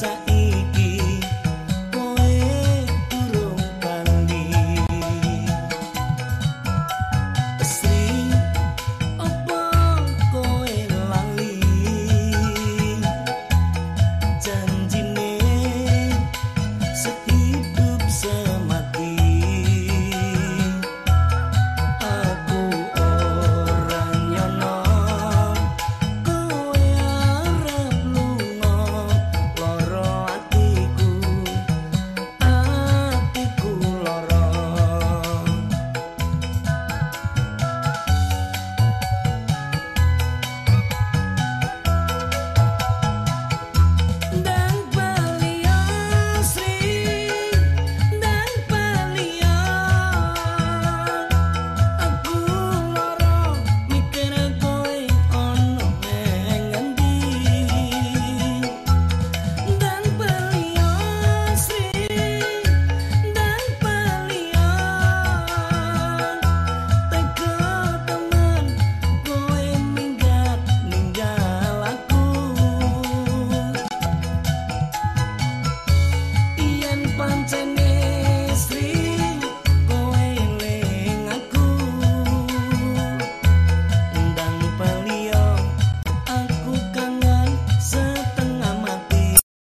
casa